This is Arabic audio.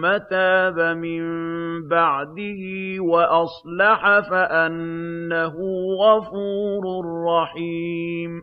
ثُمَّ تَابَ مِن بَعْدِهِ وَأَصْلَحَ فَأَنَّهُ غَفُورٌ رَّحِيمٌ.